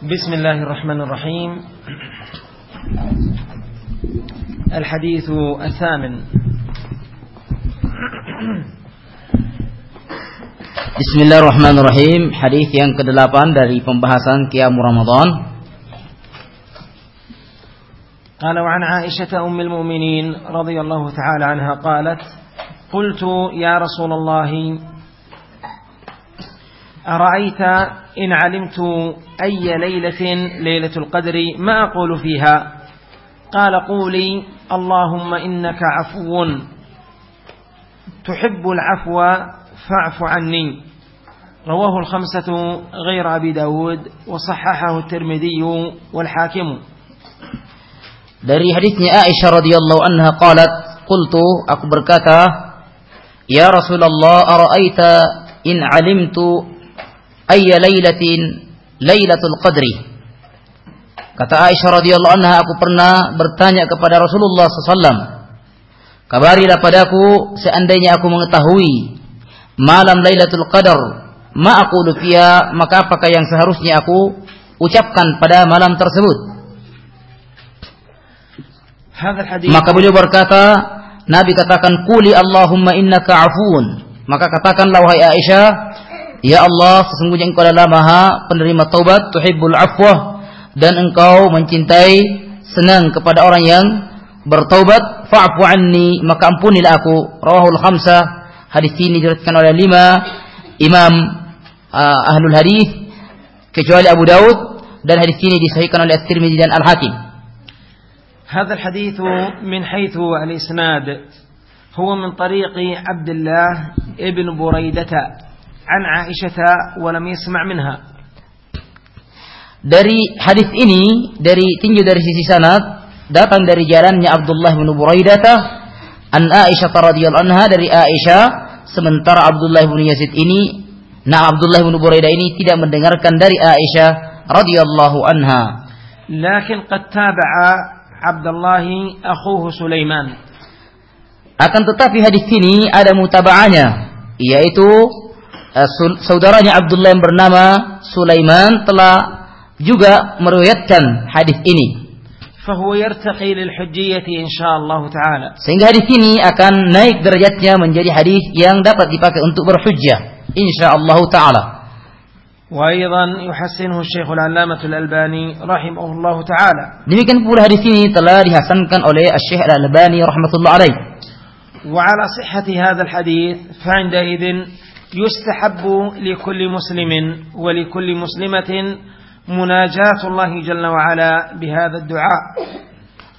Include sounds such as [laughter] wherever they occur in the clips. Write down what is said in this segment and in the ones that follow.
بسم الله الرحمن الرحيم الحديث الثامن Bismillahirrahmanirrahim. Hadis yang ke-8 dari pembahasan Qiyam Ramadan. قال وعن عائشة أم المؤمنين رضي الله تعالى عنها قالت قلت يا رسول الله أرأيت إن علمت أي ليلة ليلة القدر ما أقول فيها؟ قال قولي اللهم إنك عفو. تحب العفو فاعف عني. رواه الخمسة غير أبي داود وصححه الترمذي والحاكم. Dari hadisnya Aisyah radhiyallahu anha qalat, "Qultu aku berkata, Ya Rasulullah, ara'aita in 'alimtu ayya lailatin lailatul qadri?" Kata Aisyah radhiyallahu anha, aku pernah bertanya kepada Rasulullah SAW. Kabarilah padaku seandainya aku mengetahui malam Lailatul Qadar, ma aku fiha, maka apakah yang seharusnya aku ucapkan pada malam tersebut? Maka beliau berkata, Nabi katakan, Kuli Allahumma innaka afun. Maka katakanlah wahai Aisyah, Ya Allah, sesungguhnya engkau adalah maha penerima taubat, tuhibbul afwah, dan engkau mencintai senang kepada orang yang bertaubat, fa'fu anni, maka ampunilah aku. Rawahul khamsah, hadis ini diriwayatkan oleh lima imam uh, ahlul hadis kecuali Abu Daud dan hadis ini disahihkan oleh At-Tirmidzi dan Al-Hakim. هذا الحديث من حيث الإسناد هو من طريق عبد الله ابن بريدة an Aisyah walam yasma' minha. Dari hadis ini dari tinjau dari sisi sanad datang dari jalannya Abdullah bin Buraidah an Aisyah radhiyallahu anha dari Aisyah sementara Abdullah bin Yazid ini nah Abdullah bin Buraidah ini tidak mendengarkan dari Aisyah radhiyallahu anha. Lakin qad taba'a Abdullah akhuhu Sulaiman. Akan tetapi hadis ini ada mutaba'anya yaitu saudaranya Abdullah yang bernama Sulaiman telah juga meriwayatkan hadis ini. فهو يرتقي للحجية إن شاء الله تعالى Sehingga hadis ini akan naik derajatnya menjadi hadis yang dapat dipakai untuk berhujjah insyaallah taala. وأيضا يحسنه الشيخ العلامة الألباني رحمه الله تعالى Demikian pula hadis ini telah dihasankan oleh Syekh Al-Albani rahmatullah alaih. وعلى صحة هذا الحديث فعندئذ يستحب لكل مسلم ولكل مسلمة مناجاة الله جل وعلا بهذا الدعاء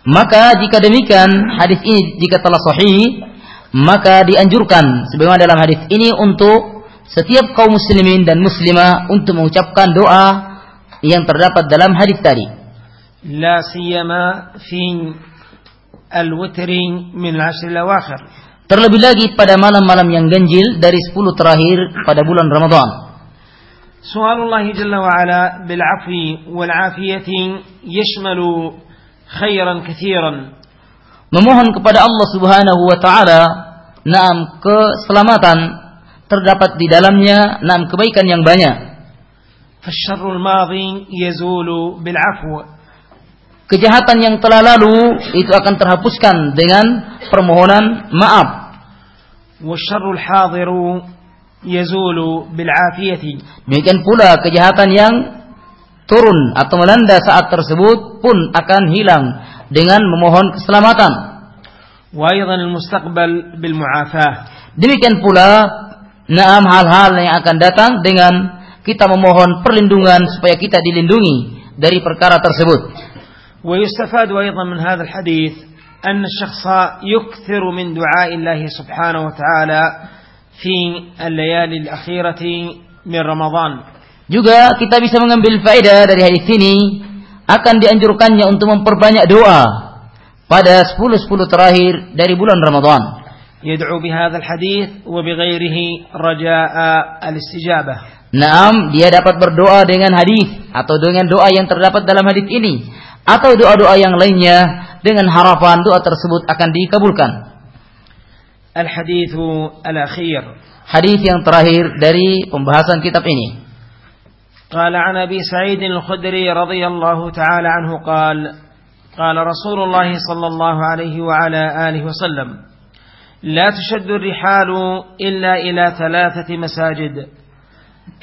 Maka jika demikian hadis ini jika telah sahih maka dianjurkan sebagaimana dalam hadis ini untuk setiap kaum muslimin dan muslimah untuk mengucapkan doa yang terdapat dalam hadis tadi. لا سيما في الوتر من العشر الأواخر Terlebih lagi pada malam-malam yang ganjil dari 10 terakhir pada bulan Ramadan. سؤال الله جل وعلا بالعفو والعافية يشمل خيرا كثيرا Memohon kepada Allah Subhanahu wa taala naam keselamatan terdapat di dalamnya naam kebaikan yang banyak. فالشر الماضي يزول بالعفو Kejahatan yang telah lalu itu akan terhapuskan dengan permohonan maaf. والشر الحاضر يزول بالعافية Demikian pula kejahatan yang turun atau melanda saat tersebut pun akan hilang dengan memohon keselamatan. وأيضا المستقبل بالمعافاة Demikian pula naam hal-hal yang akan datang dengan kita memohon perlindungan supaya kita dilindungi dari perkara tersebut. ويستفاد أيضا من هذا الحديث أن الشخص يكثر من دعاء الله سبحانه وتعالى في الليالي الأخيرة من رمضان Juga kita bisa mengambil faedah dari hadis ini akan dianjurkannya untuk memperbanyak doa pada 10-10 terakhir dari bulan Ramadan. يدعو بهذا الحديث وبغيره رجاء الاستجابة Naam, dia dapat berdoa dengan hadis atau dengan doa yang terdapat dalam hadis ini atau doa-doa yang lainnya dengan harapan doa tersebut akan dikabulkan. الحديث الأخير Hadis yang terakhir dari pembahasan kitab ini. قال عن أبي سعيد الخدري رضي الله تعالى عنه قال قال رسول الله صلى الله عليه وعلى آله وسلم لا تشد الرحال إلا إلى ثلاثة مساجد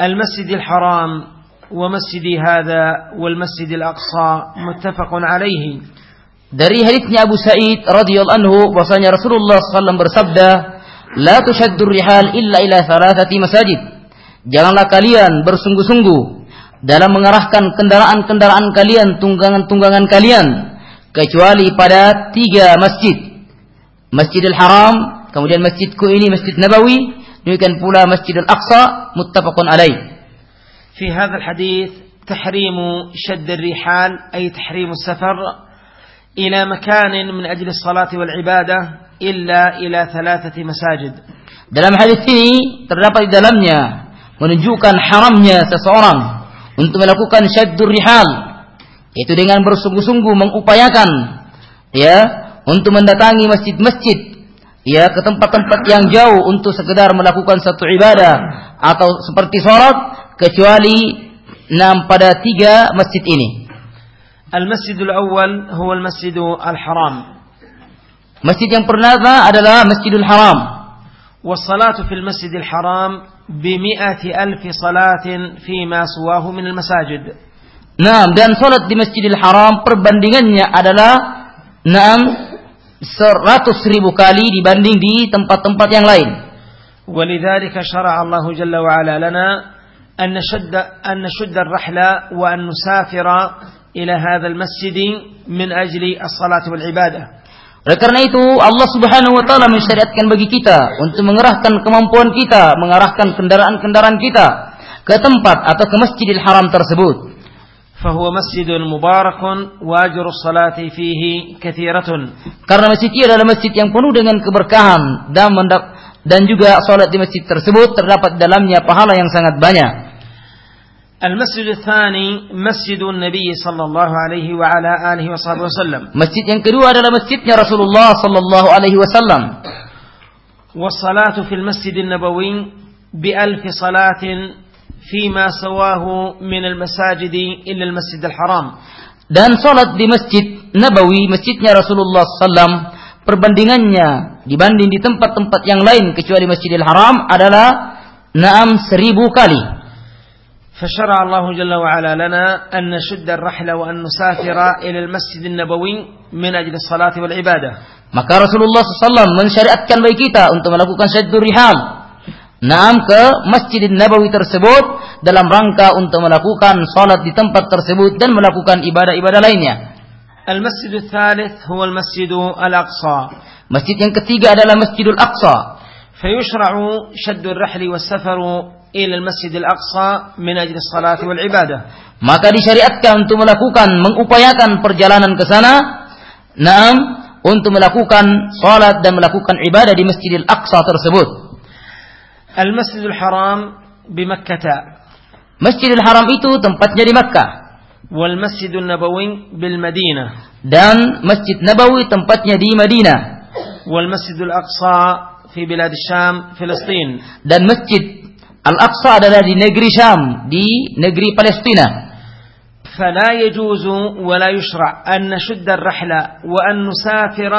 المسجد الحرام ومسجد هذا والمسجد الأقصى متفق عليه Dari hadisnya Abu Sa'id radhiyallahu anhu bahwasanya Rasulullah SAW bersabda, "La tushaddur rihal illa ila thalathati masajid." Janganlah kalian bersungguh-sungguh dalam mengarahkan kendaraan-kendaraan kalian, tunggangan-tunggangan kalian kecuali pada tiga masjid. Masjidil Haram, kemudian masjidku ini Masjid Nabawi, demikian pula Masjidil Aqsa muttafaqun alaih. في هذا الحديث تحريم شد الرحال أي تحريم السفر إلى مكان من أجل الصلاة والعبادة إلا إلى ثلاثة مساجد Dalam hadis ini terdapat di dalamnya menunjukkan haramnya seseorang untuk melakukan syaddur rihal yaitu dengan bersungguh-sungguh mengupayakan ya untuk mendatangi masjid-masjid ya ke tempat-tempat yang jauh untuk sekedar melakukan satu ibadah atau seperti sholat kecuali enam pada tiga masjid ini. المسجد الأول هو المسجد الحرام Masjid yang pertama adalah Masjidul Haram. والصلاة في المسجد الحرام بمئة ألف صلاة فيما سواه من المساجد Nah, dan salat di Masjidil Haram perbandingannya adalah enam seratus ribu kali dibanding di tempat-tempat yang lain. ولذلك شرع الله جل وعلا لنا أن نشد أن نشد الرحلة وأن نسافر إلى هذا المسجد من أجل الصلاة والعبادة Oleh karena itu Allah Subhanahu wa taala mensyariatkan bagi kita untuk mengerahkan kemampuan kita, mengarahkan kendaraan-kendaraan kita ke tempat atau ke Masjidil Haram tersebut. فهو مسجد مبارك واجر الصلاة فيه كثيرة Karena masjid ini adalah masjid yang penuh dengan keberkahan dan mendap- dan juga salat di masjid tersebut terdapat dalamnya pahala yang sangat banyak. المسجد الثاني مسجد النبي صلى الله عليه وعلى آله وصحبه وسلم Masjid yang kedua adalah masjidnya Rasulullah sallallahu alaihi wasallam. والصلاة في المسجد النبوي بألف صلاة فيما سواه من المساجد إلا المسجد الحرام Dan salat di Masjid Nabawi, masjidnya Rasulullah sallam, perbandingannya dibanding di tempat-tempat yang lain kecuali Masjidil Haram adalah enam seribu kali. فشرع الله جل وعلا لنا أن نشد الرحلة وأن نسافر إلى المسجد النبوي من أجل الصلاة والعبادة Maka Rasulullah SAW mensyariatkan bagi kita untuk melakukan syaddur rihal. Naam ke Masjid Nabawi tersebut dalam rangka untuk melakukan salat di tempat tersebut dan melakukan ibadah-ibadah lainnya. المسجد الثالث هو المسجد الأقصى Masjid yang ketiga adalah Masjidul Aqsa. فيشرع شد الرحل والسفر ila Masjid al-Aqsa min ajli salati wal ibadah. Maka disyariatkan untuk melakukan mengupayakan perjalanan ke sana Naam untuk melakukan salat dan melakukan ibadah di Masjid Al Aqsa tersebut. Al Masjid Al Haram di Makkah. Masjidil Haram itu tempatnya di Makkah. Wal Masjidun Nabawi bil Madinah. Dan Masjid Nabawi tempatnya di Madinah. Wal Masjidul Aqsa fi bilad Syam, Filistin. Dan Masjid Al-Aqsa adalah di negeri Syam, di negeri Palestina. فلا يجوز ولا يشرع أن نشد الرحلة وأن نسافر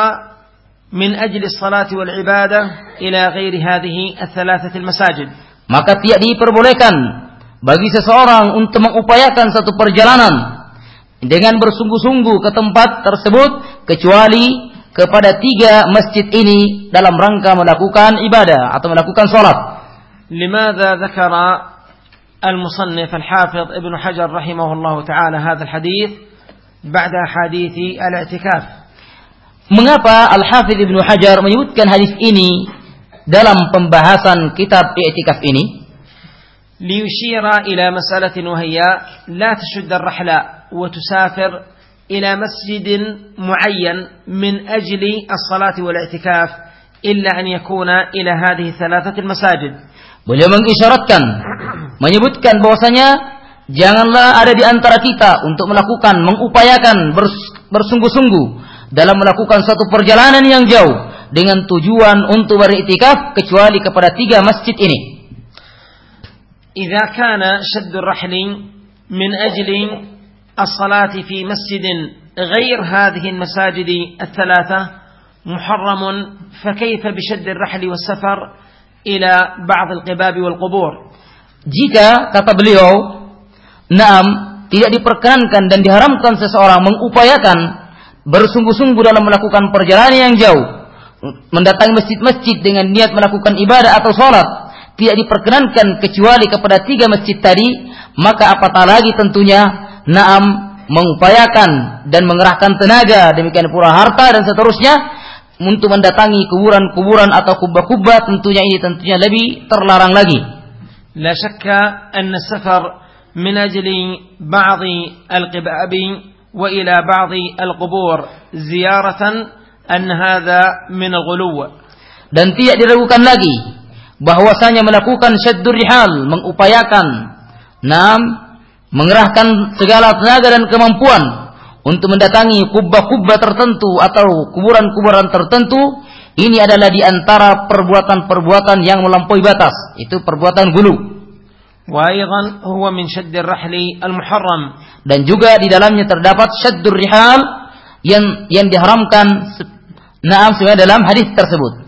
من أجل الصلاة والعبادة إلى غير هذه الثلاثة المساجد Maka tidak diperbolehkan bagi seseorang untuk mengupayakan satu perjalanan dengan bersungguh-sungguh ke tempat tersebut kecuali kepada tiga masjid ini dalam rangka melakukan ibadah atau melakukan sholat. لماذا ذكر المصنف الحافظ ابن حجر رحمه الله تعالى هذا الحديث بعد أحاديث الاعتكاف Mengapa Al-Hafidh Ibnu Hajar menyebutkan hadis ini dalam pembahasan kitab i'tikaf ini? ليشير إلى مسألة وهي لا تشد الرحلة وتسافر إلى مسجد معين من أجل الصلاة والاعتكاف إلا أن يكون إلى هذه الثلاثة المساجد Beliau mengisyaratkan, menyebutkan bahwasanya janganlah ada di antara kita untuk melakukan, mengupayakan bers- bersungguh-sungguh dalam melakukan suatu perjalanan yang jauh dengan tujuan untuk beriktikaf kecuali kepada tiga masjid ini. إذا كان شد الرحل من أجل الصلاة في مسجد غير هذه المساجد الثلاثة محرم فكيف بشد الرحل والسفر ila ba'd al-qibab wal qubur. Jika kata beliau, "Naam, tidak diperkenankan dan diharamkan seseorang mengupayakan bersungguh-sungguh dalam melakukan perjalanan yang jauh, mendatangi masjid-masjid dengan niat melakukan ibadah atau sholat, tidak diperkenankan kecuali kepada tiga masjid tadi, maka apatah lagi tentunya naam mengupayakan dan mengerahkan tenaga, demikian pula harta dan seterusnya untuk mendatangi kuburan-kuburan atau kubah-kubah tentunya ini tentunya lebih terlarang lagi. لا شك أن السفر من أجل بعض القباب وإلى بعض القبور زيارة أن هذا من الغلو dan tidak diragukan lagi bahwasanya melakukan syaddur rihal mengupayakan nam mengerahkan segala tenaga dan kemampuan untuk mendatangi kubah-kubah tertentu atau kuburan-kuburan tertentu ini adalah di antara perbuatan-perbuatan yang melampaui batas. Itu perbuatan gulu. Dan juga di dalamnya terdapat syaddur rihal yang yang diharamkan naam sesuai dalam hadis tersebut.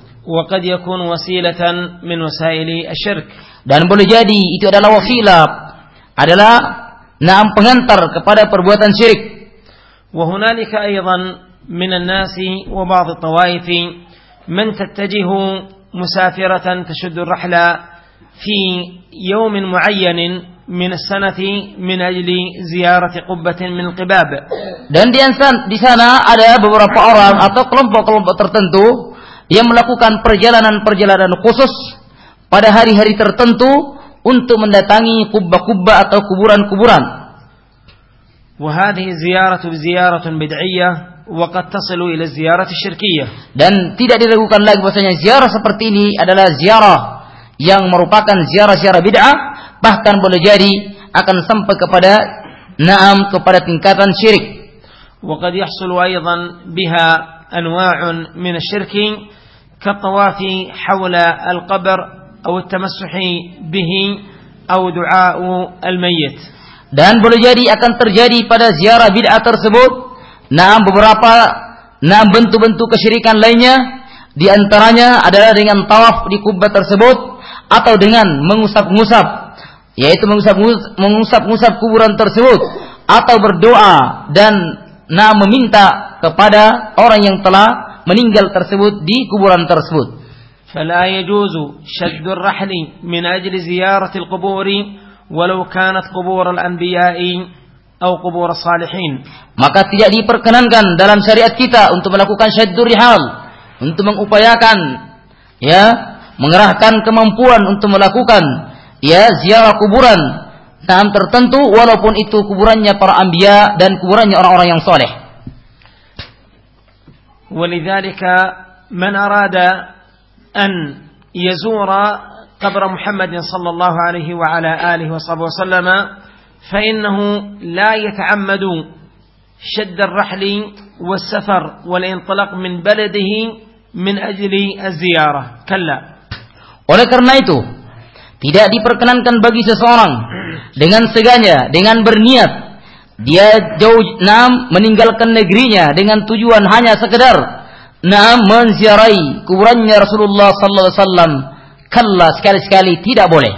Dan boleh jadi itu adalah wasilah adalah Naam pengantar kepada perbuatan syirik. وهنالك أيضا من الناس وبعض الطوائف من تتجه مسافرة تشد الرحلة في يوم معين من السنة من أجل زيارة قبة من القباب. Dan di di sana ada beberapa orang atau kelompok-kelompok tertentu yang melakukan perjalanan-perjalanan khusus pada hari-hari tertentu untuk mendatangi kubah-kubah atau kuburan-kuburan. وهذه زيارة زيارة بدعية وقد تصل إلى الزيارة الشركية. Dan tidak diragukan lagi bahwasanya ziarah seperti ini adalah ziarah yang merupakan ziarah-ziarah bid'ah bahkan boleh jadi akan sampai kepada naam kepada tingkatan syirik. وقد يحصل أيضا بها أنواع من الشرك كالطواف حول القبر أو التمسح به أو دعاء الميت dan boleh jadi akan terjadi pada ziarah bid'ah tersebut nah beberapa nah bentuk-bentuk kesyirikan lainnya di antaranya adalah dengan tawaf di kubah tersebut atau dengan mengusap-ngusap yaitu mengusap-ngusap kuburan tersebut atau berdoa dan nah meminta kepada orang yang telah meninggal tersebut di kuburan tersebut فلا يجوز شد الرحل من أجل زيارة القبور ولو كانت قبور الأنبياء أو قبور الصالحين maka tidak diperkenankan dalam syariat kita untuk melakukan syaddur rihal untuk mengupayakan ya mengerahkan kemampuan untuk melakukan ya ziarah kuburan tahap tertentu walaupun itu kuburannya para anbiya dan kuburannya orang-orang yang soleh. ولذلك من أراد أن يزور قبر محمد صلى الله عليه وعلى آله وصحبه وسلم فإنه لا يتعمد شد الرحل والسفر والانطلاق من بلده من أجل الزيارة كلا oleh karena itu tidak diperkenankan bagi seseorang dengan seganya dengan berniat dia jauh nam meninggalkan negerinya dengan tujuan hanya sekedar Nah, menziarahi kuburannya Rasulullah sallallahu alaihi wasallam. Kalla sekali-sekali tidak boleh.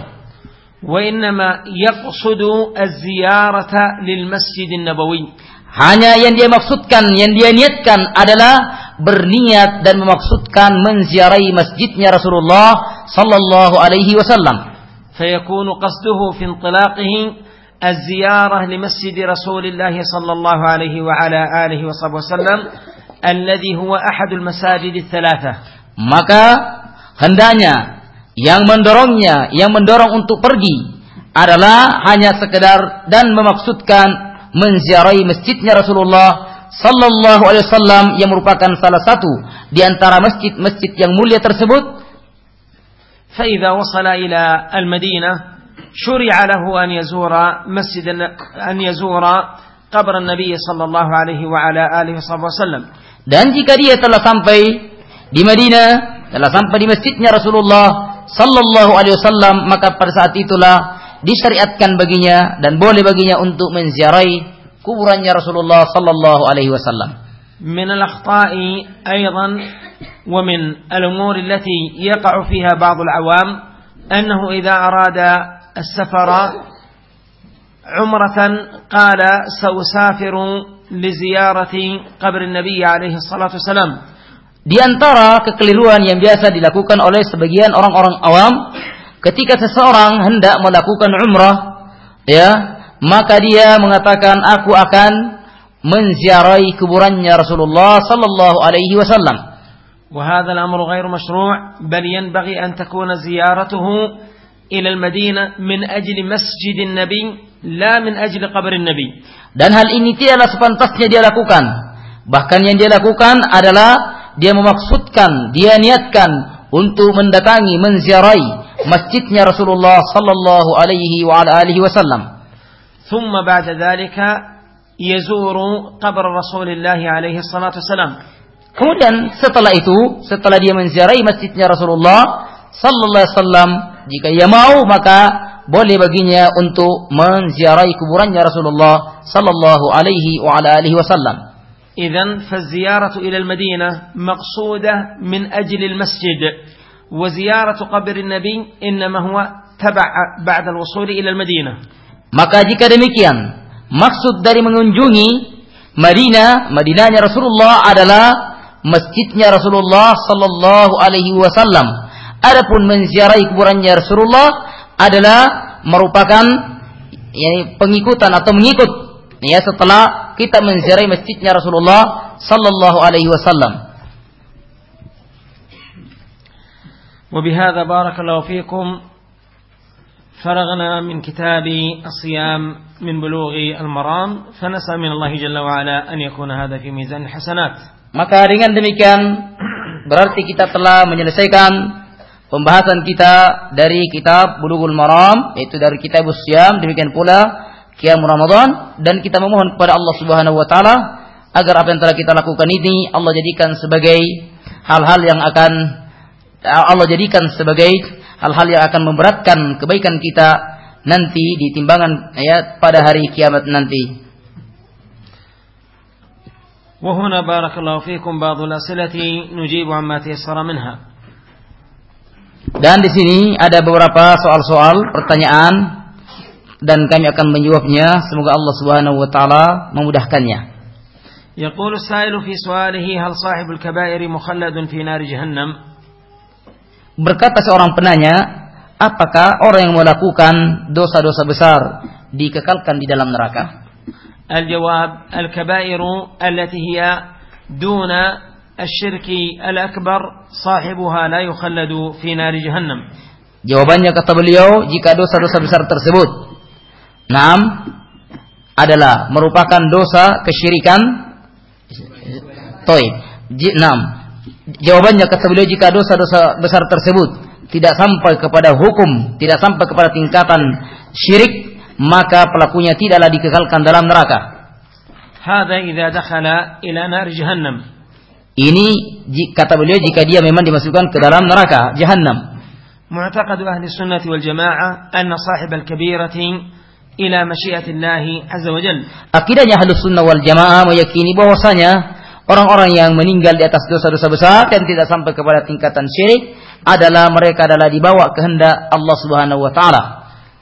وإنما يقصد الزيارة للمسجد النبوي. Hanya yang dia maksudkan, yang dia niatkan adalah berniat dan memaksudkan menziarahi masjidnya Rasulullah sallallahu alaihi wasallam. فيكون قصده في انطلاقه الزيارة لمسجد رسول الله صلى الله عليه وعلى آله وصحبه وسلم alladhi huwa ahadul masajid thalatha. Maka hendaknya yang mendorongnya, yang mendorong untuk pergi adalah hanya sekedar dan memaksudkan menziarahi masjidnya Rasulullah sallallahu alaihi wasallam yang merupakan salah satu di antara masjid-masjid yang mulia tersebut. فإذا وصل إلى المدينة شرع له أن يزور مسجد أن يزور قبر النبي صلى الله عليه وعلى آله وصحبه وسلم Dan jika dia telah sampai di Madinah, telah sampai di masjidnya Rasulullah sallallahu alaihi wasallam, maka pada saat itulah disyariatkan baginya dan boleh baginya untuk menziarahi kuburannya Rasulullah sallallahu alaihi wasallam. من الأخطاء أيضا ومن الأمور التي يقع فيها بعض العوام أنه إذا أراد السفر عمرة قال سأسافر لزيارة قبر النبي عليه الصلاة والسلام Di antara kekeliruan yang biasa dilakukan oleh sebagian orang-orang awam ketika seseorang hendak melakukan umrah ya maka dia mengatakan aku akan menziarahi kuburannya Rasulullah sallallahu alaihi wasallam وهذا الأمر غير مشروع بل ينبغي أن تكون زيارته إلى المدينة من أجل مسجد النبي لا من أجل قبر النبي dan hal ini tidaklah sepantasnya dia lakukan bahkan yang dia lakukan adalah dia memaksudkan, dia niatkan untuk mendatangi, menziarahi masjidnya Rasulullah sallallahu alaihi wa ala alihi wasallam. ثم بعد ذلك يزور قبر رسول الله عليه الصلاة والسلام. Kemudian setelah itu, setelah dia menziarahi masjidnya Rasulullah sallallahu alaihi wasallam, jika ia mau maka boleh baginya untuk menziarahi kuburannya Rasulullah sallallahu alaihi wa ala alihi wasallam. إذا فالزيارة إلى المدينة مقصودة من أجل المسجد وزيارة قبر النبي إنما هو تبع بعد الوصول إلى المدينة Maka jika demikian, maksud dari mengunjungi Madinah, Madinahnya Rasulullah adalah masjidnya Rasulullah sallallahu alaihi wasallam. Adapun menziarahi kuburannya Rasulullah adalah merupakan yani, pengikutan atau mengikut ya setelah kita menziarahi masjidnya Rasulullah sallallahu alaihi wasallam. وبهذا بارك الله فيكم فرغنا من كتاب الصيام من بلوغ المرام فنسأل من الله جل وعلا أن يكون هذا في ميزان الحسنات Maka dengan demikian berarti kita telah menyelesaikan pembahasan kita dari kitab Bulughul Maram yaitu dari kitab Usyam demikian pula Qiyam Ramadan dan kita memohon kepada Allah Subhanahu wa taala agar apa yang telah kita lakukan ini Allah jadikan sebagai hal-hal yang akan Allah jadikan sebagai hal-hal yang akan memberatkan kebaikan kita nanti di timbangan ya pada hari kiamat nanti. وهنا بارك الله فيكم بعض الأسئلة نجيب عما تيسر منها Dan di sini ada beberapa soal-soal pertanyaan dan kami akan menjawabnya. Semoga Allah Subhanahu wa taala memudahkannya. يقول السائل في سؤاله هل صاحب الكبائر مخلد في نار جهنم Berkata seorang penanya, apakah orang yang melakukan dosa-dosa besar dikekalkan di dalam neraka? الجواب الكبائر التي هي دون الشرك الأكبر صاحبها لا يخلد في نار جهنم Jawabannya kata beliau, jika dosa-dosa besar tersebut Naam adalah merupakan dosa kesyirikan Toib. Ji- Naam. Jawabannya kata beliau jika dosa-dosa besar tersebut tidak sampai kepada hukum, tidak sampai kepada tingkatan syirik, maka pelakunya tidaklah dikekalkan dalam neraka. هذا إذا دخل إلى نار جهنم Ini ji- kata beliau jika dia memang dimasukkan ke dalam neraka jahanam. معتقد أهل السنة والجماعة أن صاحب الكبيرة إلى مشيئة الله عز وجل Akidahnya Ahlus Sunnah wal Jamaah meyakini bahwasanya orang-orang yang meninggal di atas dosa-dosa besar dan tidak sampai kepada tingkatan syirik adalah mereka adalah dibawa kehendak Allah Subhanahu wa taala.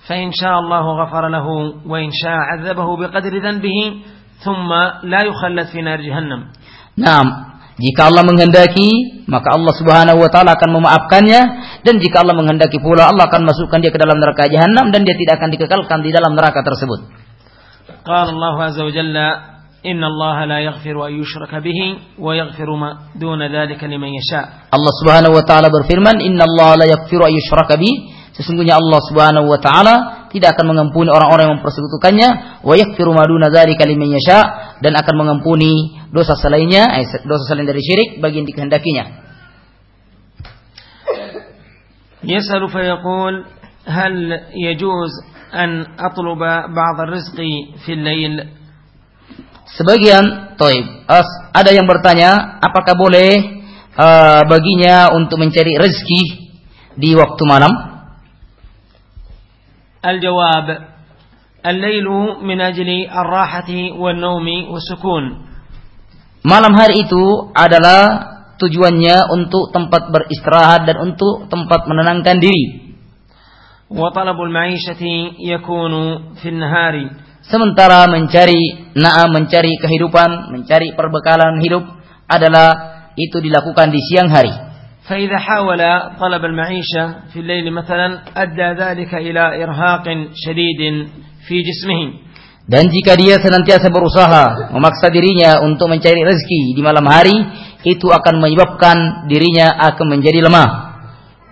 فإن شاء الله غفر له وإن شاء عذبه بقدر ذنبه ثم لا يخلد في نار جهنم Nah, Jika Allah menghendaki, maka Allah Subhanahu wa taala akan memaafkannya dan jika Allah menghendaki pula Allah akan masukkan dia ke dalam neraka jahanam dan dia tidak akan dikekalkan di dalam neraka tersebut. Qala Allah azza wa jalla, "Inna Allah la yaghfiru an yushraka bihi wa yaghfiru ma duna dhalika liman yasha." Allah Subhanahu wa taala berfirman, "Inna Allah la yaghfiru an yushraka bihi." Sesungguhnya Allah Subhanahu wa taala tidak akan mengampuni orang-orang yang mempersekutukannya. Wa yaghfiru ma duna dzalika liman dan akan mengampuni dosa selainnya eh, dosa selain dari syirik bagi yang dikehendakinya. Yasalu fa yaqul hal yajuz an atluba ba'd rizqi fil lail sebagian toib ada yang bertanya apakah boleh eh, baginya untuk mencari rezeki di waktu malam? الجواب الليل من أجل الراحة والنوم والسكون Malam hari itu adalah tujuannya untuk tempat beristirahat dan untuk tempat menenangkan diri. وطلب المعيشة يكون في النهار Sementara mencari naam mencari kehidupan, mencari perbekalan hidup adalah itu dilakukan di siang hari. فإذا حاول طلب المعيشة في الليل مثلا أدى ذلك إلى إرهاق شديد في جسمه Dan jika dia senantiasa berusaha memaksa dirinya untuk mencari rezeki di malam hari, itu akan menyebabkan dirinya akan menjadi lemah.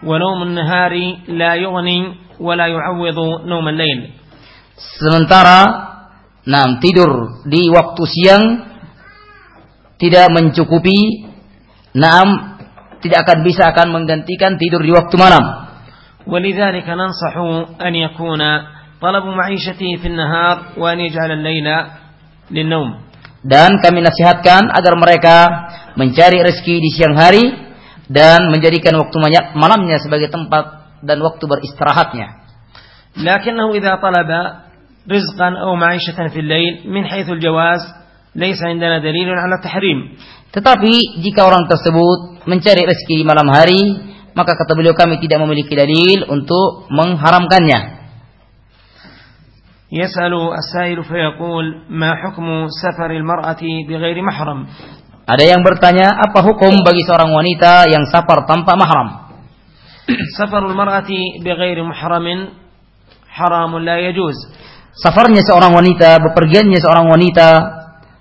ونوم النهار لا يغني ولا يعوض نوم الليل Sementara nah, tidur di waktu siang tidak mencukupi, naam tidak akan bisa akan menggantikan tidur di waktu malam. ولذلك ننصح أن يكون طلب معيشته في النهار وأن يجعل الليل للنوم Dan kami nasihatkan agar mereka mencari rezeki di siang hari dan menjadikan waktu banyak malamnya sebagai tempat dan waktu beristirahatnya. لكنه إذا طلب رزقا أو معيشة في الليل من حيث الجواز ليس عندنا دليل على التحريم Tetapi jika orang tersebut mencari rezeki di malam hari, maka kata beliau kami tidak memiliki dalil untuk mengharamkannya. يسأل السائل فيقول ما حكم سفر المرأة بغير محرم Ada yang bertanya, apa hukum bagi seorang wanita yang safar tanpa mahram? [clears throat] سفر المرأة بغير محرم حرام لا يجوز Safarnya seorang wanita, bepergiannya seorang wanita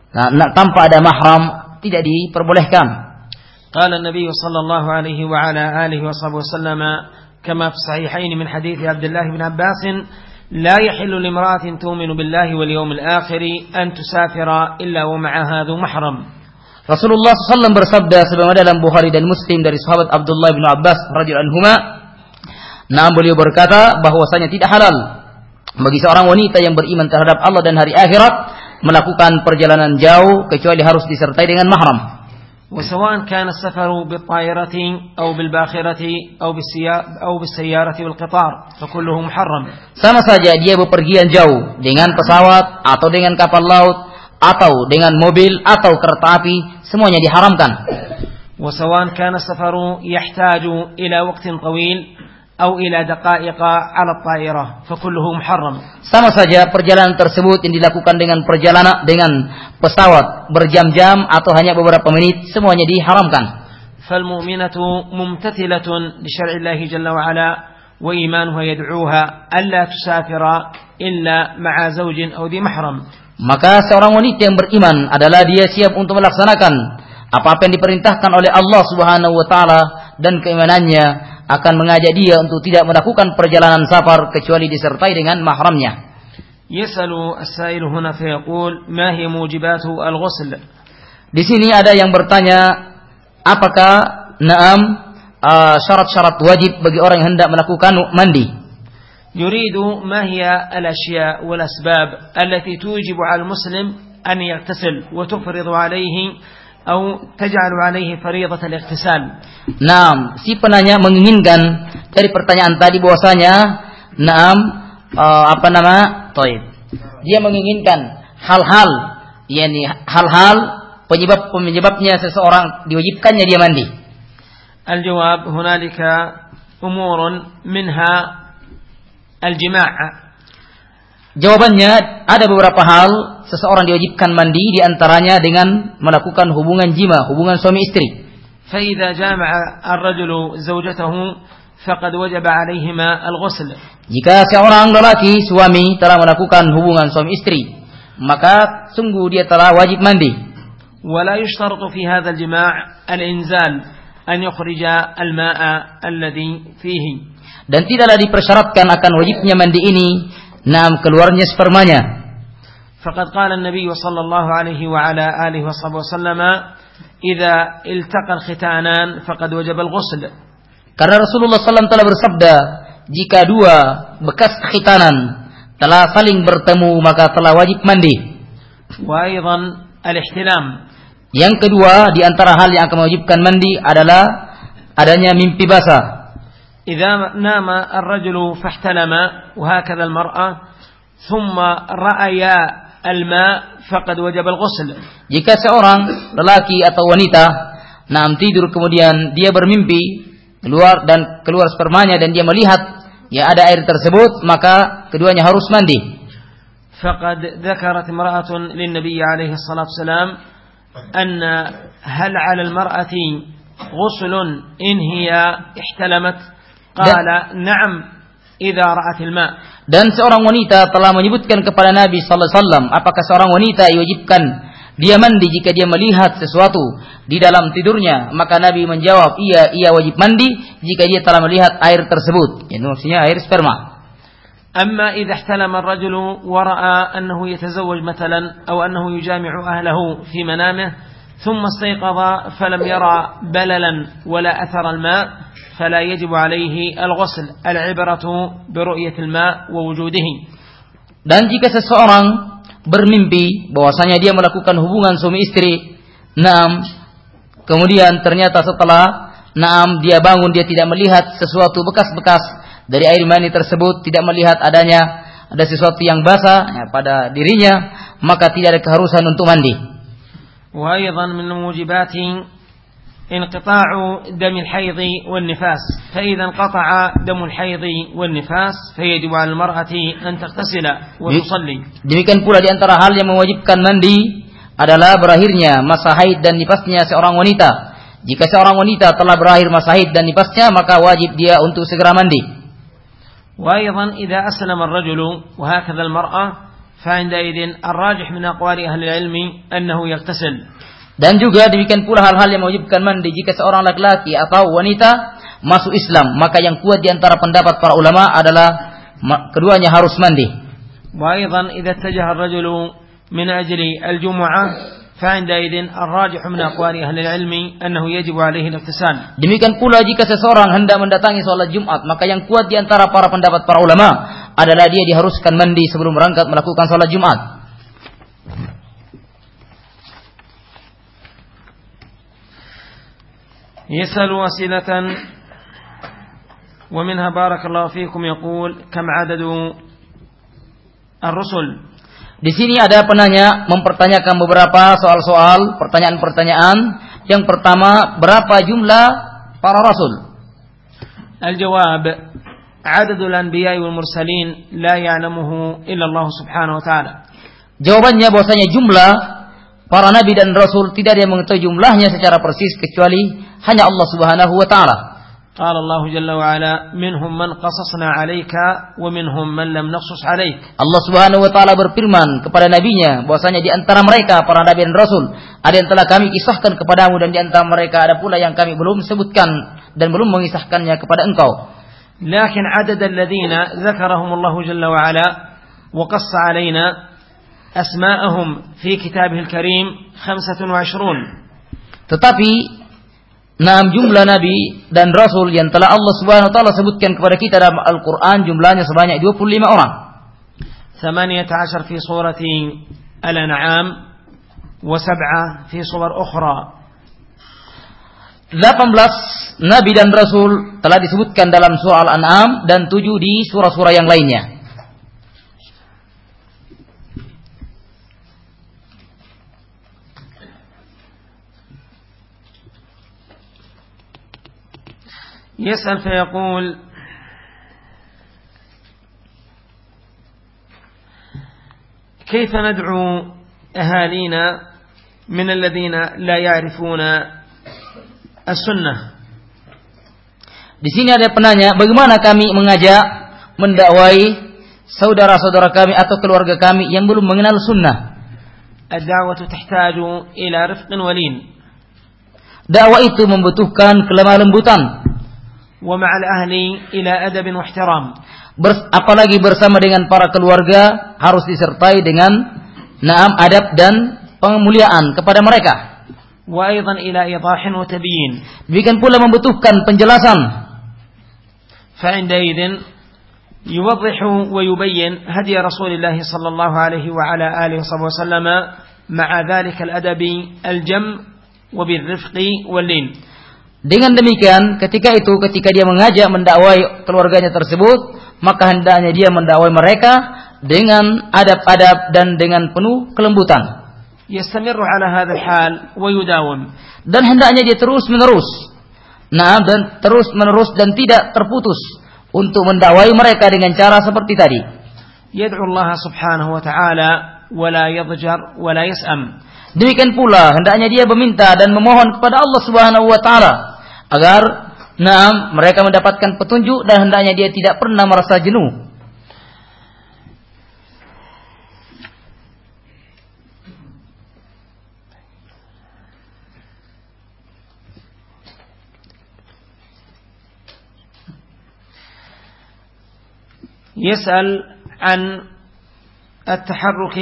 nah, nah, tanpa ada mahram tidak diperbolehkan. قال النبي صلى الله عليه وعلى آله وصحبه وسلم كما في الصحيحين من حديث عبد الله بن عباس لا يحل لامرأة تؤمن بالله واليوم الآخر أن تسافر إلا ومعها ذو محرم Rasulullah SAW bersabda sebagaimana dalam Bukhari dan Muslim dari sahabat Abdullah bin Abbas radhiyallahu anhuma. Nah, beliau berkata bahwasanya tidak halal bagi seorang wanita yang beriman terhadap Allah dan hari akhirat melakukan perjalanan jauh kecuali harus disertai dengan mahram. وسواء كان السفر بالطائرة أو بالباخرة أو بالسيارة أو بالسيارة والقطار فكله محرم Sama saja dia bepergian jauh dengan pesawat atau dengan kapal laut atau dengan mobil atau kereta api semuanya diharamkan. وسواء كان السفر يحتاج إلى وقت طويل أو إلى دقائق على الطائرة فكله محرم Sama saja perjalanan tersebut yang dilakukan dengan perjalanan dengan pesawat berjam-jam atau hanya beberapa menit semuanya diharamkan. فالمؤمنة ممتثلة لشرع الله جل وعلا وإيمانها يدعوها ألا تسافر إلا مع زوج أو ذي محرم Maka seorang wanita yang beriman adalah dia siap untuk melaksanakan apa-apa yang diperintahkan oleh Allah Subhanahu wa taala dan keimanannya akan mengajak dia untuk tidak melakukan perjalanan safar kecuali disertai dengan mahramnya. يسأل السائل هنا فيقول ما هي موجبات الغسل Di sini ada yang bertanya apakah naam uh, syarat-syarat wajib bagi orang yang hendak melakukan mandi. يريد ما هي الأشياء والأسباب التي توجب على المسلم أن يغتسل وتفرض عليه atau taj'alu alaihi fariidhat al-ightisal. Naam, si penanya menginginkan dari pertanyaan tadi bahwasanya naam uh, apa nama? Taib. Dia menginginkan hal-hal yakni hal-hal penyebab penyebabnya seseorang diwajibkannya dia mandi. Al-jawab hunalika umurun minha al-jima' Jawabannya ada beberapa hal seseorang diwajibkan mandi di antaranya dengan melakukan hubungan jima, hubungan suami istri. فإذا جامع الرجل زوجته فقد وجب عليهما الغسل Jika seorang lelaki suami telah melakukan hubungan suami istri, maka sungguh dia telah wajib mandi. ولا يشترط في هذا الجماع الإنزال أن يخرج الماء الذي فيه Dan tidaklah dipersyaratkan akan wajibnya mandi ini Naam keluarnya spermanya. Faqad qala an-nabiy sallallahu alaihi wa ala alihi wa sahbihi wasallam, "Idza iltaqa al-khitanan faqad wajaba al-ghusl." Karena Rasulullah SAW telah bersabda, jika dua bekas khitanan telah saling bertemu maka telah wajib mandi. Wa aidan al-ihtilam. Yang kedua di antara hal yang akan mewajibkan mandi adalah adanya mimpi basah. إذا نام الرجل فاحتلم وهكذا المرأة ثم رأيا الماء فقد وجب الغسل Jika seorang lelaki atau wanita nam tidur kemudian dia bermimpi keluar dan keluar spermanya dan dia melihat ya ada air tersebut maka keduanya harus mandi. فقد ذكرت امرأة للنبي عليه الصلاة والسلام أن هل على المرأة غسل إن هي احتلمت قال نعم إذا رأت الماء Dan seorang wanita telah menyebutkan kepada Nabi sallallahu alaihi wasallam, apakah seorang wanita diwajibkan dia mandi jika dia melihat sesuatu di dalam tidurnya? Maka Nabi menjawab, iya, ia wajib mandi jika dia telah melihat air tersebut. Itu maksudnya air sperma. أما إذا احتلم الرجل ورأى أنه يتزوج مثلا أو أنه يجامع أهله في منامه ثم استيقظ فلم يرى بللا ولا أثر الماء فلا يجب عليه الغسل العبرة برؤية الماء ووجوده Dan jika seseorang bermimpi bahwasanya dia melakukan hubungan suami istri, naam, kemudian ternyata setelah naam dia bangun dia tidak melihat sesuatu bekas-bekas dari air mani tersebut tidak melihat adanya ada sesuatu yang basah ya, pada dirinya maka tidak ada keharusan untuk mandi. وأيضا من موجبات انقطاع دم الحيض والنفاس فإذا انقطع دم الحيض والنفاس فيجب على المرأة أن تغتسل وتصلي Demikian pula di antara hal yang mewajibkan mandi adalah berakhirnya masa haid dan nifasnya seorang wanita. Jika seorang wanita telah berakhir masa haid dan nifasnya maka wajib dia untuk segera mandi. وأيضا إذا أسلم الرجل وهكذا المرأة فعندئذ الراجح من أقوال أهل العلم أنه يغتسل Dan juga demikian pula hal-hal yang mewajibkan mandi jika seorang laki-laki atau wanita masuk Islam, maka yang kuat di antara pendapat para ulama adalah keduanya harus mandi. وأيضا إذا اتجه الرجل من أجل الجمعة فعندئذ الراجح من أقوال أهل العلم أنه يجب عليه الاغتسال Demikian pula jika seseorang hendak mendatangi sholat Jumat, maka yang kuat di antara para pendapat para ulama adalah dia diharuskan mandi sebelum berangkat melakukan sholat Jumat. يسأل أسئلة ومنها بارك الله فيكم يقول كم عدد الرسل Di sini ada penanya mempertanyakan beberapa soal-soal, pertanyaan-pertanyaan. Yang pertama, berapa jumlah para rasul? الجواب عدد الأنبياء والمرسلين لا يعلمه إلا الله سبحانه وتعالى Jawabannya bahwasanya jumlah para nabi dan rasul tidak ada yang mengetahui jumlahnya secara persis kecuali hanya Allah Subhanahu wa taala. قال الله جل وعلا منهم من قصصنا عليك ومنهم من لم نقصص عليك Allah Subhanahu wa taala berfirman kepada nabinya bahwasanya di antara mereka para nabi dan rasul ada yang telah kami kisahkan kepadamu dan di antara mereka ada pula yang kami belum sebutkan dan belum mengisahkannya kepada engkau. لكن عدد الذين ذكرهم الله جل وعلا وقص علينا أسماءهم في كتابه الكريم خمسة وعشرون Tetapi enam jumlah nabi dan rasul yang telah Allah Subhanahu wa taala sebutkan kepada kita dalam Al-Qur'an jumlahnya sebanyak 25 orang. ثمانية عشر في سورة الأنعام وسبعة في صور أخرى 18 nabi dan rasul telah disebutkan dalam surah Al-An'am dan 7 di surah-surah yang lainnya. يسأل فيقول كيف ندعو أهالينا من الذين لا يعرفون as-sunnah. Di sini ada penanya, bagaimana kami mengajak mendakwai saudara-saudara kami atau keluarga kami yang belum mengenal sunnah? Ad-da'watu tahtaju ila rifqin walin. Dakwah itu membutuhkan kelemah lembutan. Wa ma'al ahli ila adabin wa ihtiram. apalagi bersama dengan para keluarga harus disertai dengan naam adab dan pengemuliaan kepada mereka wa aidan ila idahin wa tabiyin Demikian pula membutuhkan penjelasan. Fa inda idin yuwaddihu wa yubayyin hadi Rasulillah sallallahu alaihi wa ala alihi wa sallam ma'a dhalika al-adabi al-jam wa birrifqi wal-lin. Dengan demikian, ketika itu ketika dia mengajak mendakwai keluarganya tersebut, maka hendaknya dia mendakwai mereka dengan adab-adab dan dengan penuh kelembutan yastamirru ala hadha hal wa yudawam dan hendaknya dia terus menerus. Nah dan terus menerus dan tidak terputus untuk mendakwai mereka dengan cara seperti tadi. yad'u Allah subhanahu wa ta'ala wa la yadjar wa la yas'am demikian pula hendaknya dia meminta dan memohon kepada Allah subhanahu wa ta'ala agar Nah, mereka mendapatkan petunjuk dan hendaknya dia tidak pernah merasa jenuh. يسأل عن التحرك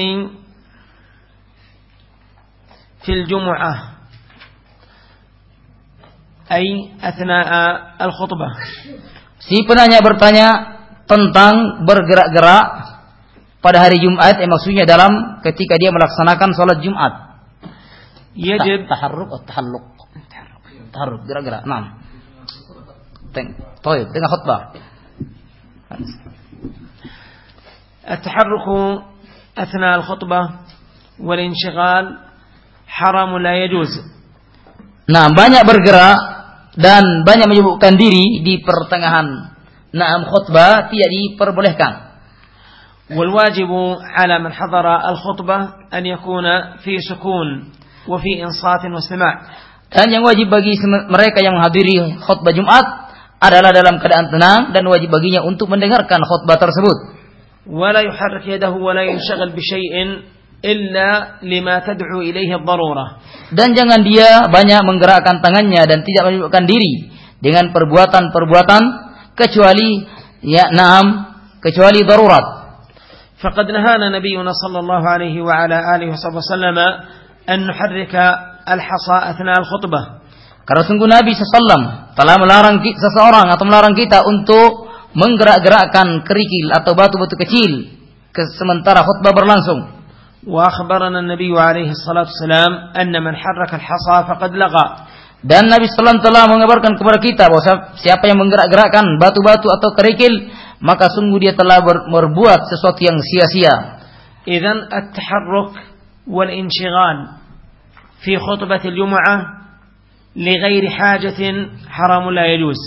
في الجمعة أي أثناء الخطبة Si penanya bertanya tentang bergerak-gerak pada hari Jumat, eh, maksudnya dalam ketika dia melaksanakan sholat Jumat. يجب taharruk atau tahalluk? Taharruk, gerak-gerak. Nah. Toib, dengan khutbah. التحرك أثناء الخطبة والانشغال حرام لا يجوز Nah, banyak bergerak dan banyak menyebutkan diri di pertengahan naam khutbah tidak diperbolehkan. والواجب على من حضر الخطبة أن يكون في سكون وفي إنصات واستماع. Dan yang wajib bagi mereka yang menghadiri khutbah Jumat adalah dalam keadaan tenang dan wajib baginya untuk mendengarkan khutbah tersebut. ولا يحرك يده ولا ينشغل بشيء إلا لما تدعو إليه الضرورة dan jangan dia banyak menggerakkan tangannya dan tidak menyibukkan diri dengan perbuatan-perbuatan kecuali ya naam kecuali darurat فقد نهانا نبينا صلى الله عليه وعلى آله وصحبه وسلم أن نحرك الحصى أثناء الخطبة karena sungguh Nabi SAW telah melarang seseorang atau melarang kita untuk menggerak-gerakkan kerikil atau batu-batu kecil ke sementara khutbah berlangsung. وأخبرنا النبي عليه الصلاة والسلام أن من حرك الحصى فقد لغى dan Nabi Sallam telah mengabarkan kepada kita bahwa siapa yang menggerak-gerakkan batu-batu atau kerikil maka sungguh dia telah berbuat sesuatu yang sia-sia. إذن التحرك والانشغال في خطبة الجمعة لغير حاجة حرام لا يجوز.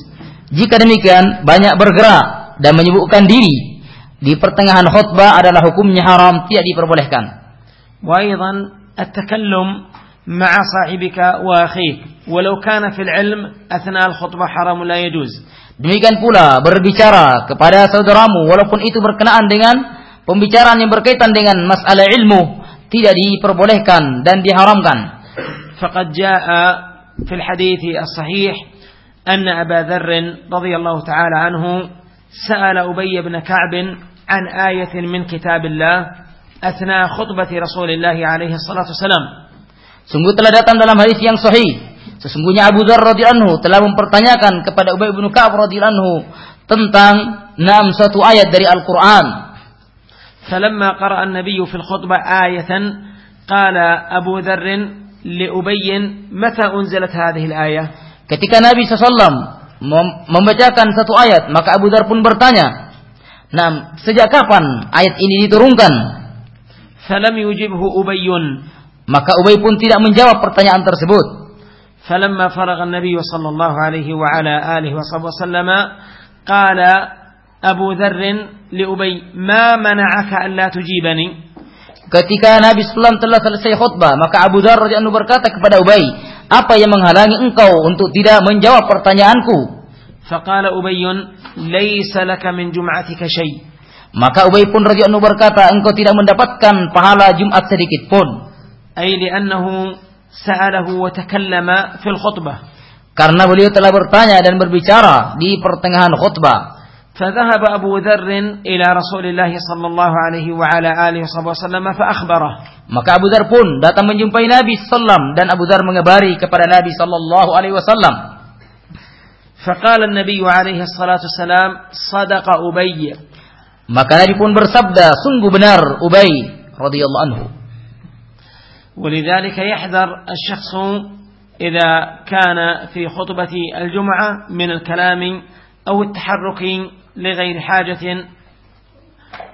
Jika demikian, banyak bergerak dan menyebutkan diri di pertengahan khutbah adalah hukumnya haram, tidak diperbolehkan. وأيضا التكلم مع صاحبك وأخيك ولو كان في العلم أثناء الخطبة حرام لا يجوز. Demikian pula berbicara kepada saudaramu walaupun itu berkenaan dengan pembicaraan yang berkaitan dengan masalah ilmu tidak diperbolehkan dan diharamkan. فقد جاء في الحديث الصحيح أن أبا ذر رضي الله تعالى عنه سأل أبي بن كعب عن آية من كتاب الله أثناء خطبة رسول الله عليه الصلاة والسلام Sungguh telah datang dalam hadis yang sahih. Sesungguhnya Abu Dzar radhiyallahu anhu telah mempertanyakan kepada Ubay bin Ka'ab radhiyallahu anhu tentang enam satu ayat dari Al-Qur'an. فلما قرأ النبي في الخطبة آية قال أبو ذر لأبي متى أنزلت هذه الآية Ketika Nabi SAW membacakan satu ayat, maka Abu Dhar pun bertanya, Nah, sejak kapan ayat ini diturunkan? Falam yujibhu Ubayyun. Maka Ubay pun tidak menjawab pertanyaan tersebut. Falamma faragha an-nabiy sallallahu alaihi wa ala alihi wa sallama qala Abu Dharr li Ubay, "Ma mana'aka an la tujibani?" Ketika Nabi SAW telah selesai khutbah, maka Abu Dhar radhiyallahu berkata kepada Ubay, apa yang menghalangi engkau untuk tidak menjawab pertanyaanku? Faqala Ubayyun, "Laisa laka min jum'atika syai." Maka Ubay pun radhiyallahu berkata, engkau tidak mendapatkan pahala Jumat sedikit pun. Ai li'annahu sa'alahu wa takallama fil khutbah. Karena beliau telah bertanya dan berbicara di pertengahan khutbah. فذهب أبو ذر إلى رسول الله صلى الله عليه وعلى آله وصحبه وسلم فأخبره maka Abu Dhar pun datang menjumpai Nabi sallam dan Abu Dhar mengabari kepada Nabi sallallahu alaihi wasallam فقال النبي عليه الصلاة والسلام صدق أبي maka Nabi pun bersabda sungguh benar Ubay radhiyallahu anhu ولذلك يحذر الشخص إذا كان في خطبة الجمعة من الكلام أو التحرك لغير حاجة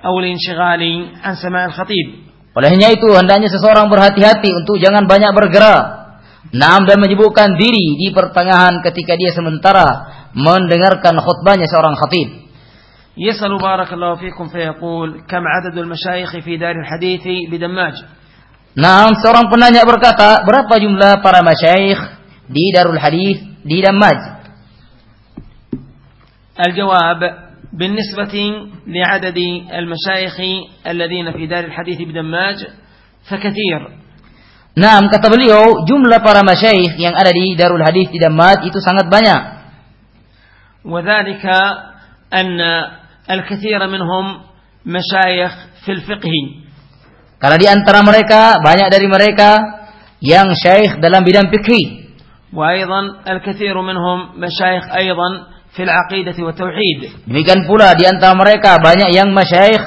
أو الانشغال عن سماع الخطيب Olehnya itu hendaknya seseorang berhati-hati untuk jangan banyak bergerak. Naam dan menyibukkan diri di pertengahan ketika dia sementara mendengarkan khutbahnya seorang khatib. يسأل بارك الله فيكم فيقول كم عدد المشايخ في دار الحديث بدماج Nah, seorang penanya berkata, berapa jumlah para masyayikh di Darul Hadis di Damaj? الجواب بالنسبة لعدد المشايخ الذين في دار الحديث بدماج فكثير. Nah, kata beliau, jumlah para masyayikh yang ada di Darul Hadis di Damaj itu sangat banyak. وذلك أن الكثير منهم مشايخ في الفقه Karena di antara mereka banyak dari mereka yang syekh dalam bidang fikih. وأيضا الكثير منهم مشايخ أيضا في العقيدة والتوحيد. Demikian pula di antara mereka banyak yang masyayikh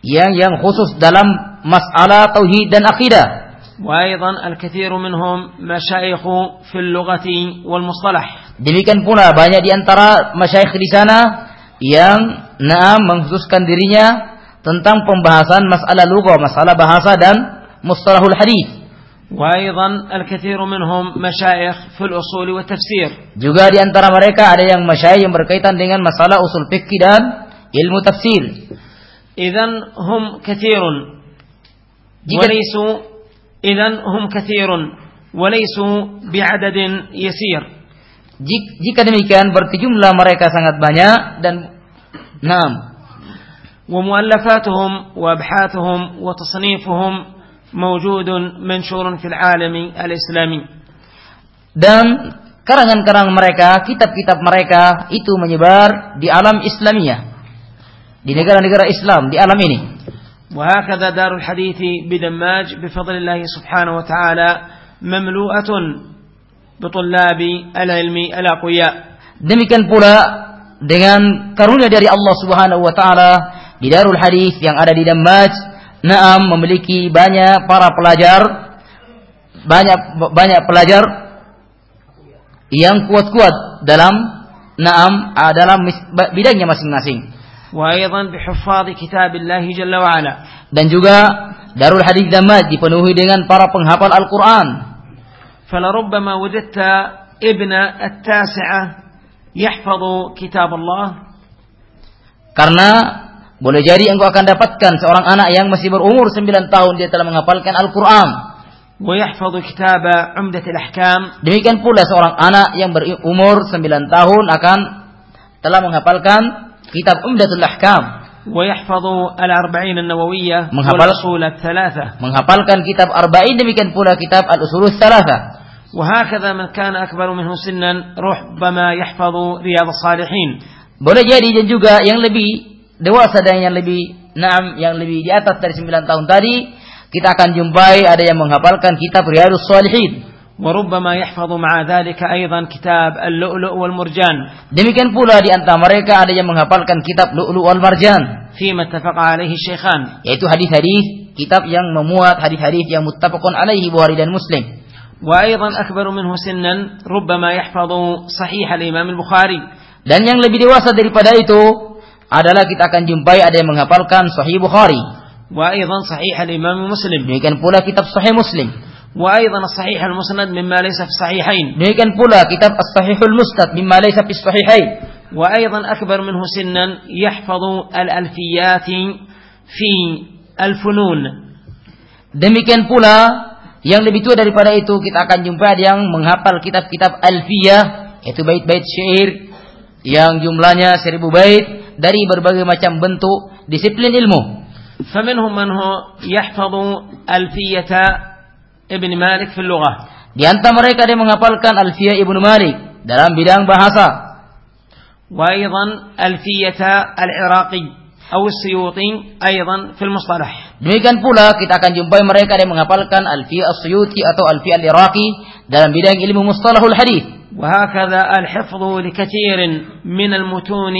yang yang khusus dalam masalah tauhid dan akidah. وأيضا الكثير منهم مشايخ في اللغة والمصطلح. Demikian pula banyak di antara masyayikh di sana yang naam mengkhususkan dirinya tentang pembahasan masalah lugah, masalah bahasa dan mustalahul hadis. وأيضا الكثير منهم مشايخ في الأصول والتفسير. Juga di antara mereka ada yang masyayikh yang berkaitan dengan masalah usul fikih dan ilmu tafsir. إذا هم كثير وليسوا إذا هم كثير وليسوا بعدد يسير. Jika demikian berarti jumlah mereka sangat banyak dan enam ومؤلفاتهم وابحاثهم وتصنيفهم موجود منشور في العالم الإسلامي dan karangan-karangan mereka, kitab-kitab mereka itu menyebar di alam Islamiyah. Di negara-negara Islam di alam ini. وهكذا دار الحديث بدماج بفضل الله سبحانه وتعالى مملوءة بطلاب العلم الأقوياء. Demikian pula dengan karunia dari Allah Subhanahu wa taala di Darul Hadis yang ada di Damaj, Naam memiliki banyak para pelajar banyak banyak pelajar yang kuat-kuat dalam naam ah, dalam bidangnya masing-masing. Wa aidan bihuffaz kitabillah jalla. Dan juga Darul Hadis Damaj dipenuhi dengan para penghafal Al-Qur'an. Falarubbama wajadta ibna at-tasi'ah yahfazu kitab Allah. Karena boleh jadi engkau akan dapatkan seorang anak yang masih berumur 9 tahun dia telah menghafalkan Al-Quran. ويحفظ كتاب عمدة الأحكام Demikian pula seorang anak yang berumur 9 tahun akan telah menghafalkan kitab Umdatul Ahkam. ويحفظ الأربعين النووية menghafal والأصول الثلاثة menghafalkan kitab Arba'in demikian pula kitab Al-Usulus Salasa. وهكذا من كان أكبر منه سنا ربما يحفظ رياض الصالحين Boleh jadi dan juga yang lebih dewasa dan yang lebih naam yang lebih di atas dari 9 tahun tadi kita akan jumpai ada yang menghafalkan kitab Riyadus Salihin. وربما يحفظ مع ذلك أيضا كتاب اللؤلؤ والمرجان Demikian pula di antara mereka ada yang menghafalkan kitab Lu'lu' wal Marjan, فيما اتفق عليه الشيخان yaitu hadis-hadis kitab yang memuat hadis-hadis yang muttafaqun alaihi Bukhari dan Muslim. وأيضا أكبر منه سنا ربما يحفظ صحيح الإمام البخاري Dan yang lebih dewasa daripada itu adalah kita akan jumpai ada yang menghafalkan Sahih Bukhari. وأيضا صحيح الإمام مسلم Demikian pula kitab Sahih Muslim. وأيضا الصحيح المسند مما ليس في الصحيحين Demikian pula kitab As-Sahihul Mustad mimma laysa fi sahihain. وأيضا أكبر منه سنا يحفظ الألفيات في الفنون Demikian pula yang lebih tua daripada itu kita akan jumpa ada yang menghafal kitab-kitab alfiyah yaitu bait-bait syair yang jumlahnya seribu bait dari berbagai macam bentuk disiplin ilmu. فمنهم من هو يحفظ ألفية ابن مالك في اللغة Di antara mereka ada yang menghafalkan Alfiyah Ibnu Malik dalam bidang bahasa. وأيضا ألفية العراقي أو السيوطي أيضا في المصطلح Demikian pula kita akan jumpai mereka yang menghafalkan Alfiyah As-Suyuti atau Alfiyah Al-Iraqi dalam bidang ilmu mustalahul hadis. وهكذا الحفظ لكثير من المتون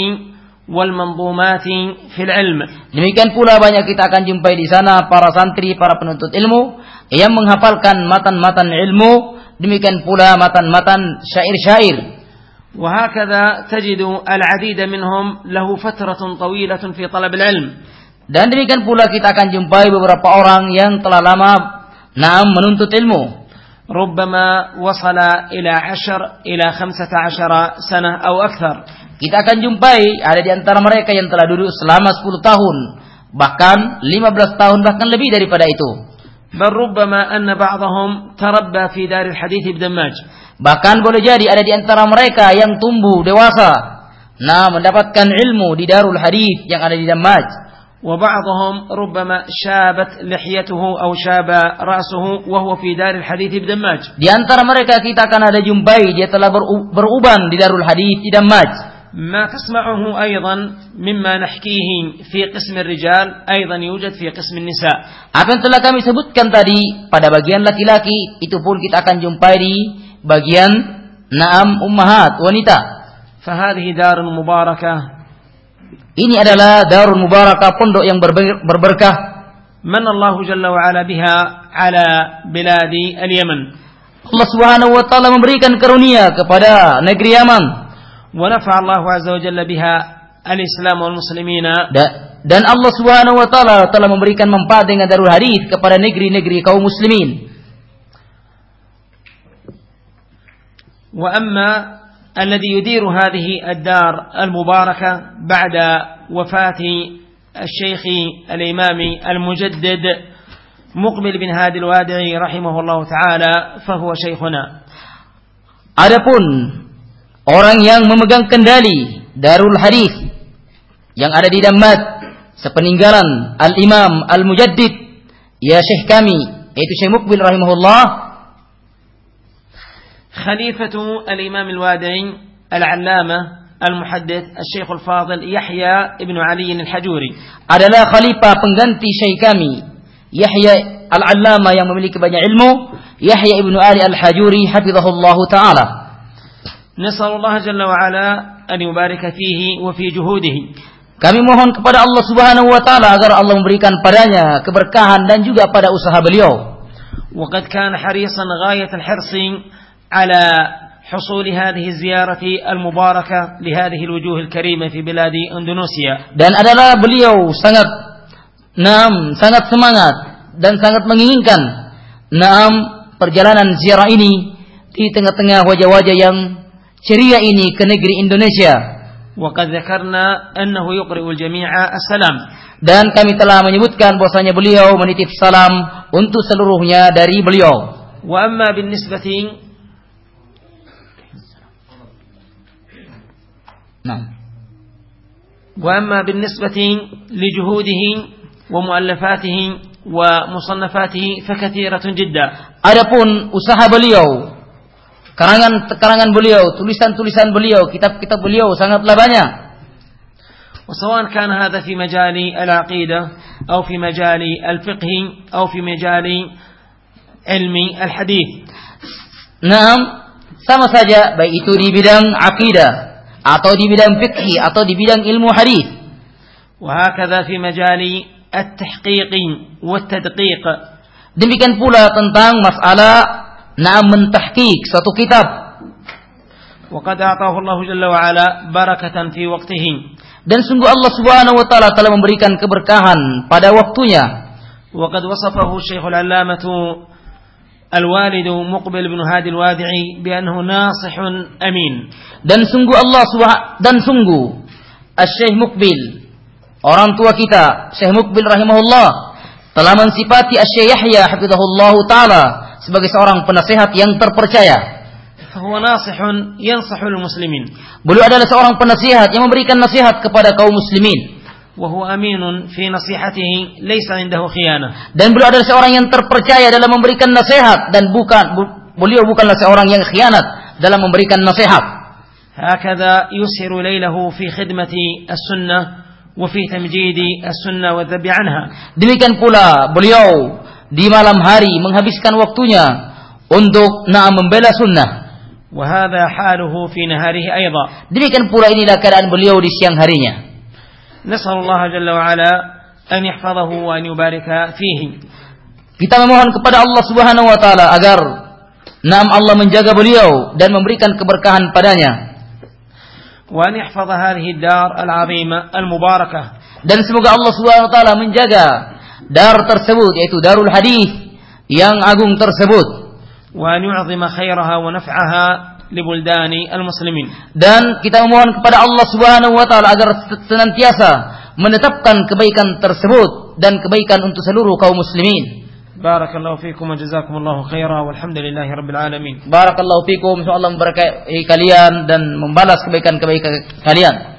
والمنظومات في العلم Demikian pula banyak kita akan jumpai di sana para santri, para penuntut ilmu yang menghafalkan matan-matan ilmu demikian pula matan-matan syair-syair. وهكذا تجد العديد منهم له فترة طويلة في طلب العلم. Dan demikian pula kita akan jumpai beberapa orang yang telah lama naam menuntut ilmu. ربما وصل إلى عشر إلى خمسة عشر سنة أو أكثر. Kita akan jumpai ada di antara mereka yang telah duduk selama 10 tahun, bahkan 15 tahun bahkan lebih daripada itu. بل ربما أن بعضهم تربى في دار الحديث بدماج Bahkan boleh jadi ada di antara mereka yang tumbuh dewasa. Nah, mendapatkan ilmu di Darul Hadis yang ada di Damaj. وبعضهم ربما شابت لحيته أو شاب رأسه وهو في دار الحديث بدماج Di antara mereka kita akan ada jumpai dia telah beruban di Darul Hadis di Damaj. ما تسمعه أيضا مما نحكيه في قسم الرجال أيضا يوجد في قسم النساء Apa yang telah kami sebutkan tadi pada bagian laki-laki itu pun kita akan jumpai di bagian naam ummahat wanita. فهذه دار مباركة ini adalah darul mubarakah pondok yang berberkah. Man Allah Jalla wa ala biha ala biladi al-Yaman. Allah Subhanahu wa taala memberikan karunia kepada negeri Yaman. Wa nafa'a Allah Azza wa Jalla biha al-Islam wal muslimina. Dan Allah Subhanahu wa taala telah memberikan manfaat dengan darul hadis kepada negeri-negeri kaum muslimin. Wa amma الذي يدير هذه الدار المباركة بعد وفاة الشيخ الإمام المجدد مقبل بن هادي الوادعي رحمه الله تعالى فهو شيخنا. Adapun orang yang memegang kendali Darul Hadis yang ada di Damat sepeninggalan Al-Imam Al-Mujaddid ya Syekh kami yaitu Syekh Mukbil rahimahullah خليفة الإمام الوادعي العلامة المحدث الشيخ الفاضل يحيى ابن علي الحجوري adalah khalifah pengganti Syekh kami Yahya Al-Allama yang memiliki banyak ilmu Yahya ibnu Ali Al-Hajuri hafizahullah taala نسأل الله جل وعلا أن يبارك فيه وفي جهوده Kami mohon kepada Allah Subhanahu wa taala agar Allah memberikan padanya keberkahan dan juga pada usaha beliau. وقد كان حريصا غاية الحرص على حصول هذه الزيارة المباركة لهذه الوجوه الكريمة في بلاد إندونيسيا. Dan adalah beliau sangat naam sangat semangat dan sangat menginginkan naam perjalanan ziarah ini di tengah-tengah wajah-wajah yang ceria ini ke negeri Indonesia. وقد ذكرنا أنه يقرئ الجميع السلام Dan kami telah menyebutkan bahwasanya beliau menitip salam untuk seluruhnya dari beliau. وأما بالنسبة Nah. وأما بالنسبة لجهوده ومؤلفاته ومصنفاته فكثيرة جدا Adapun usaha beliau, karangan karangan beliau, tulisan-tulisan beliau, kitab-kitab beliau sangatlah banyak. وسواء كان هذا في مجال العقيدة أو في مجال الفقه أو في مجال علم الحديث Naam, sama saja baik itu di bidang akidah atau di bidang fikih atau di bidang ilmu hadis. وهكذا في مجال التحقيق والتدقيق Demikian pula tentang masalah naam mentahqiq suatu kitab وقد أعطاه الله جل وعلا بركة في وقته dan sungguh Allah Subhanahu wa taala telah memberikan keberkahan pada waktunya. وقد وصفه الشيخ العلامة الوالد مقبل بن هادي الوادعي بأنه ناصح أمين Dan sungguh Allah Subha- dan sungguh Syekh Mukbil orang tua kita Syekh Mukbil rahimahullah telah mensifati Syekh Yahya hafizahullah taala sebagai seorang penasehat yang terpercaya. فهو ناصح ينصح المسلمين Beliau adalah seorang penasihat yang memberikan nasihat kepada kaum muslimin وهو أمين في نصيحته ليس عنده خيانة dan beliau adalah seorang yang terpercaya dalam memberikan nasihat dan bukan bu- beliau bukanlah seorang yang khianat dalam memberikan nasihat. هكذا يسهر ليله في خدمة السنة وفي تمجيد السنة والذب عنها Demikian pula beliau di malam hari menghabiskan waktunya untuk nah membela sunnah. وهذا حاله في نهاره أيضا Demikian pula inilah keadaan beliau di siang harinya. نسأل الله جل وعلا أن يحفظه وأن يبارك فيه Kita memohon kepada Allah Subhanahu wa taala agar Naam Allah menjaga beliau dan memberikan keberkahan padanya. وأن يحفظ هذه الدار العظيمة المباركة Dan semoga Allah Subhanahu wa taala menjaga dar tersebut yaitu Darul Hadis yang agung tersebut. وأن يعظم خيرها ونفعها libuldani al-muslimin. Dan kita memohon kepada Allah Subhanahu wa taala agar senantiasa menetapkan kebaikan tersebut dan kebaikan untuk seluruh kaum muslimin. Barakallahu fiikum wa jazakumullahu khaira walhamdulillahi rabbil alamin. Barakallahu fiikum insyaallah memberkahi kalian dan membalas kebaikan-kebaikan kalian.